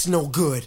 That's no good.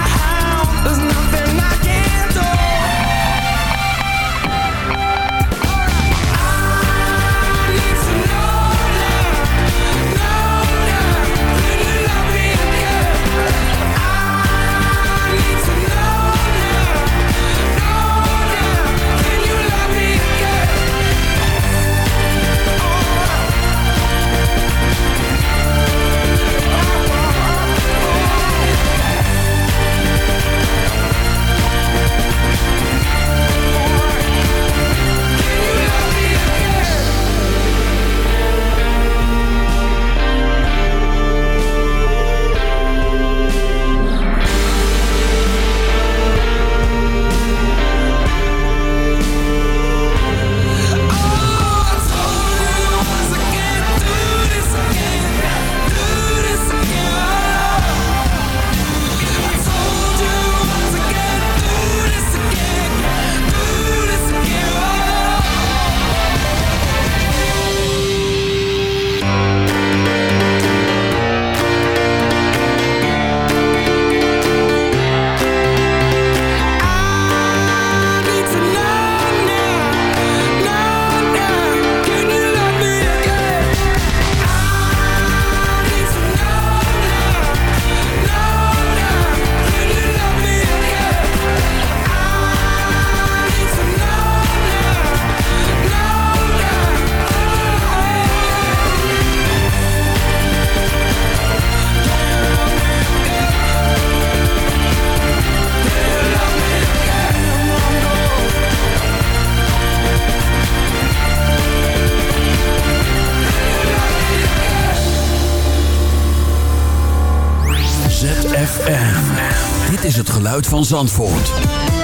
van Zandvoort.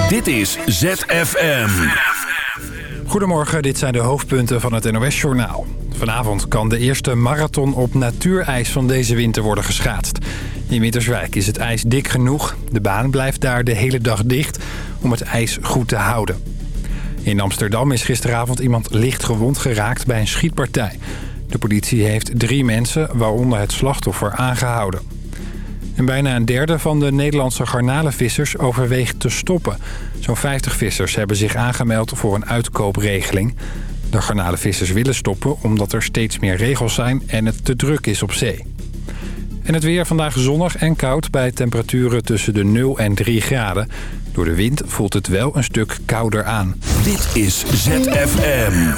Dit is ZFM. Goedemorgen, dit zijn de hoofdpunten van het NOS-journaal. Vanavond kan de eerste marathon op natuurijs van deze winter worden geschaatst. In Winterswijk is het ijs dik genoeg. De baan blijft daar de hele dag dicht om het ijs goed te houden. In Amsterdam is gisteravond iemand licht gewond geraakt bij een schietpartij. De politie heeft drie mensen, waaronder het slachtoffer, aangehouden. En bijna een derde van de Nederlandse garnalenvissers overweegt te stoppen. Zo'n 50 vissers hebben zich aangemeld voor een uitkoopregeling. De garnalenvissers willen stoppen omdat er steeds meer regels zijn en het te druk is op zee. En het weer vandaag zonnig en koud bij temperaturen tussen de 0 en 3 graden. Door de wind voelt het wel een stuk kouder aan. Dit is ZFM.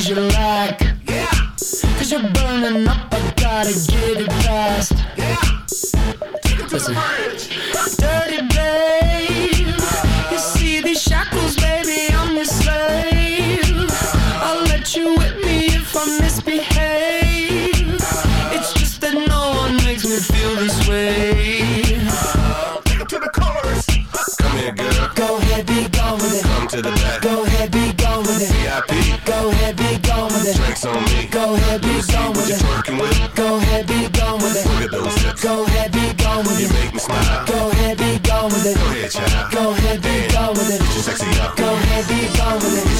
things you like. Yeah. Cause you're burning up, I gotta get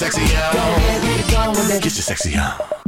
sexy on. Get your sexy on.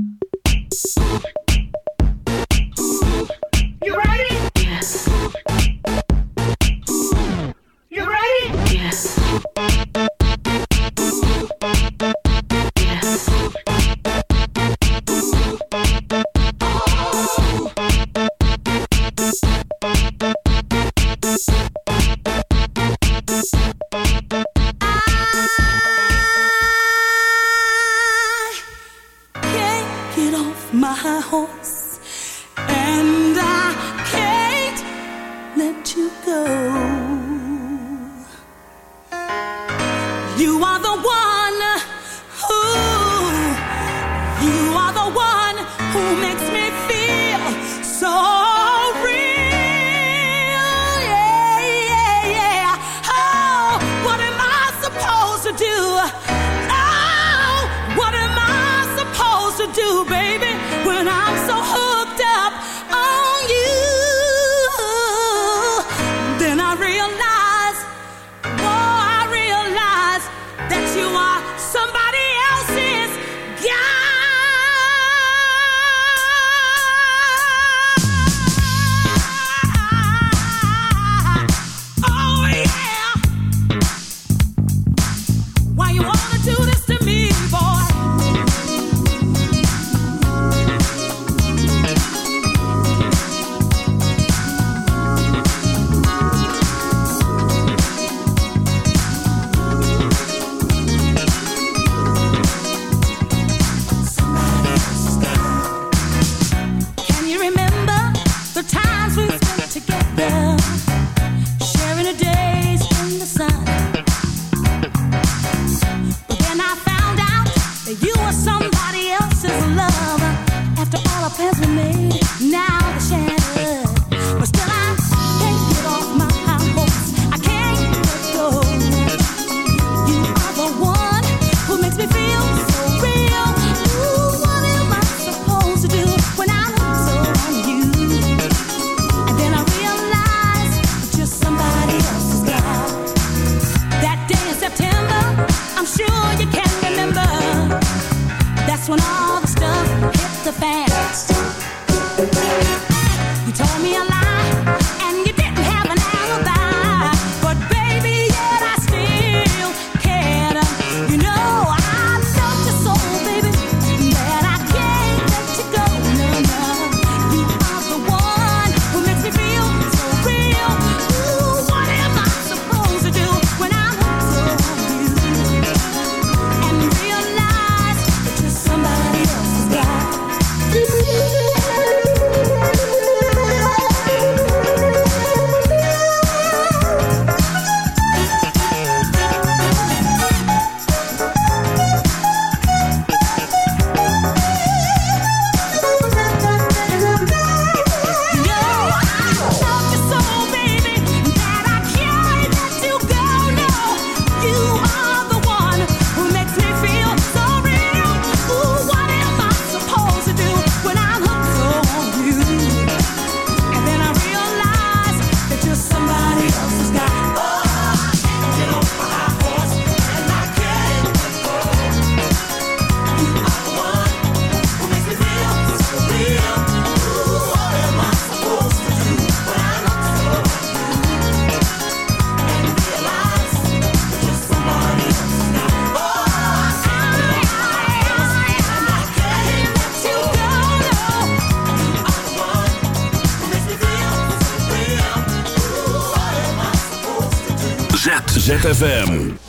ZFM.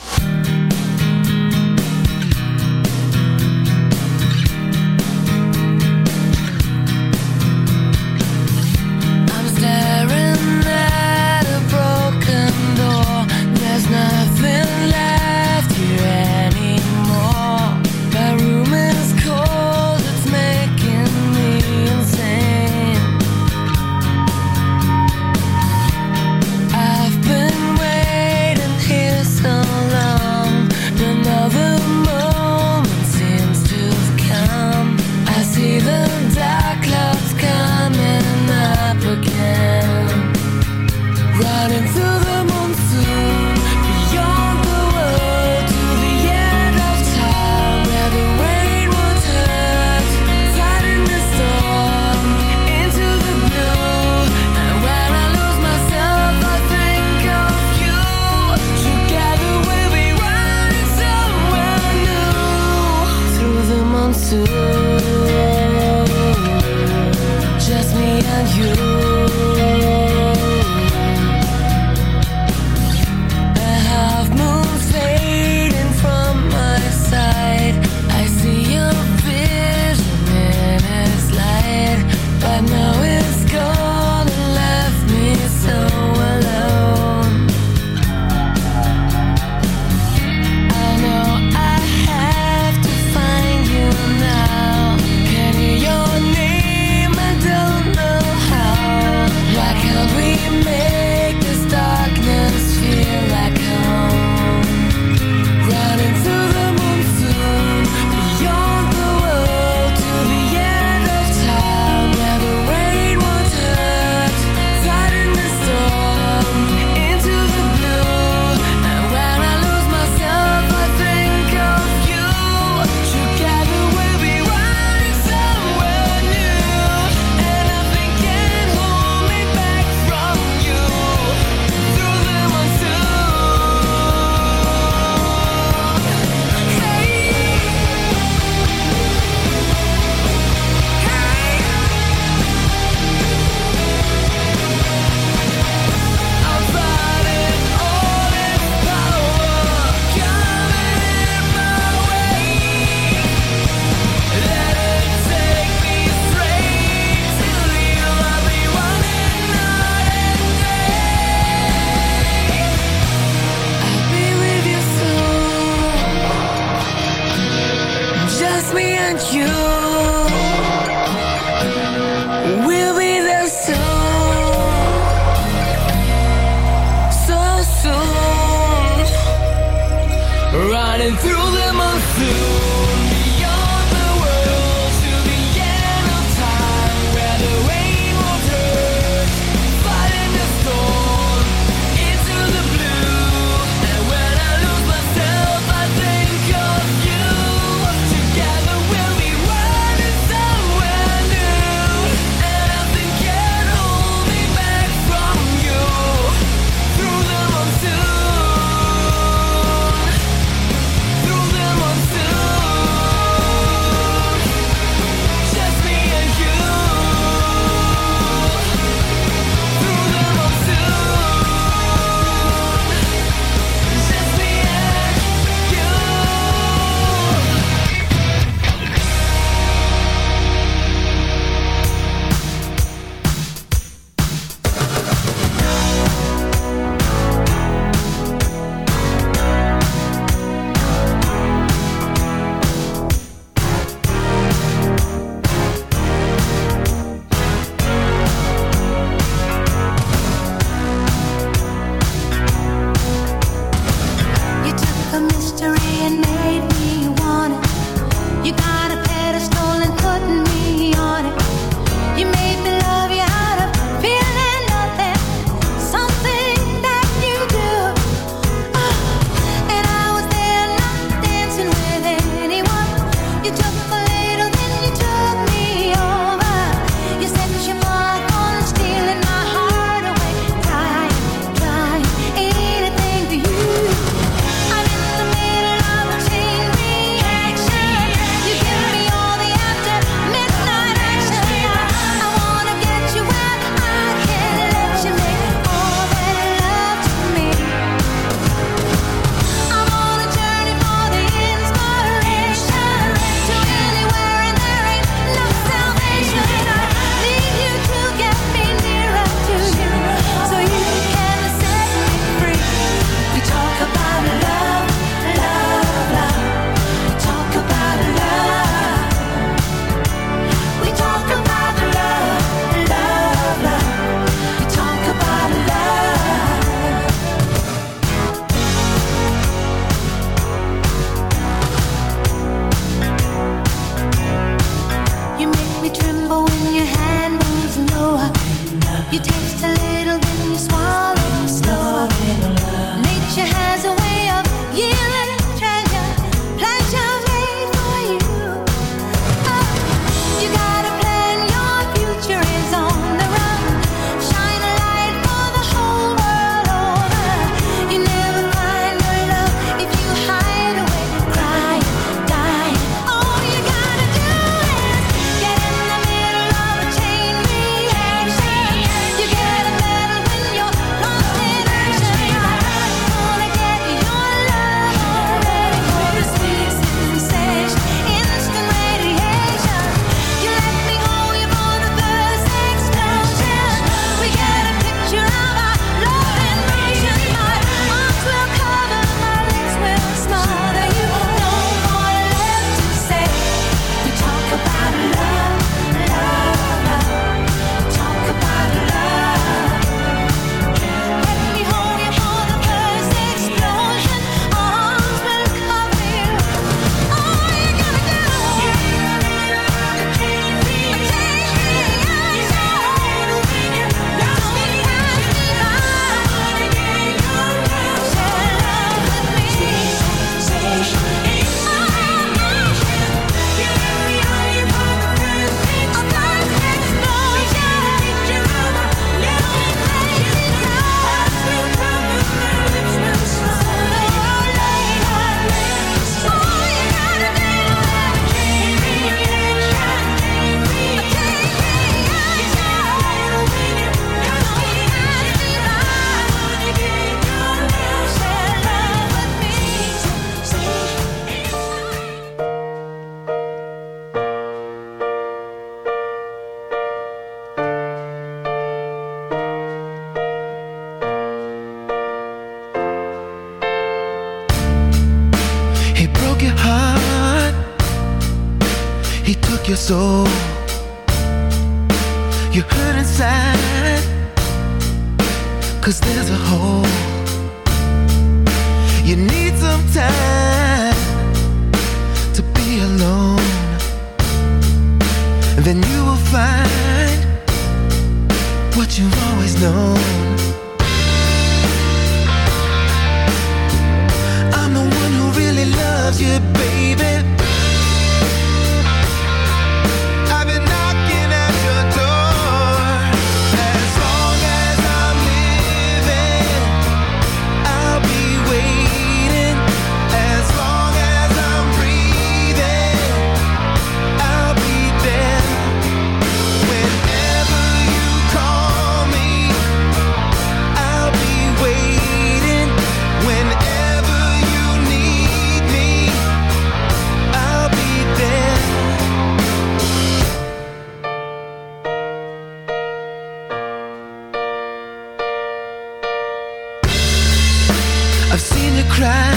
cry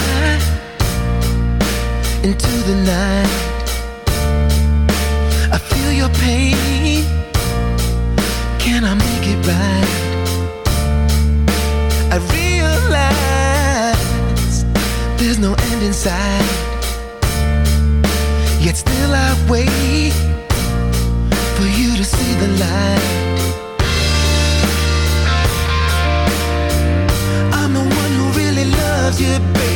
into the night. I feel your pain. Can I make it right? I realize there's no end in sight. Yet still I wait for you to see the light. love you, baby.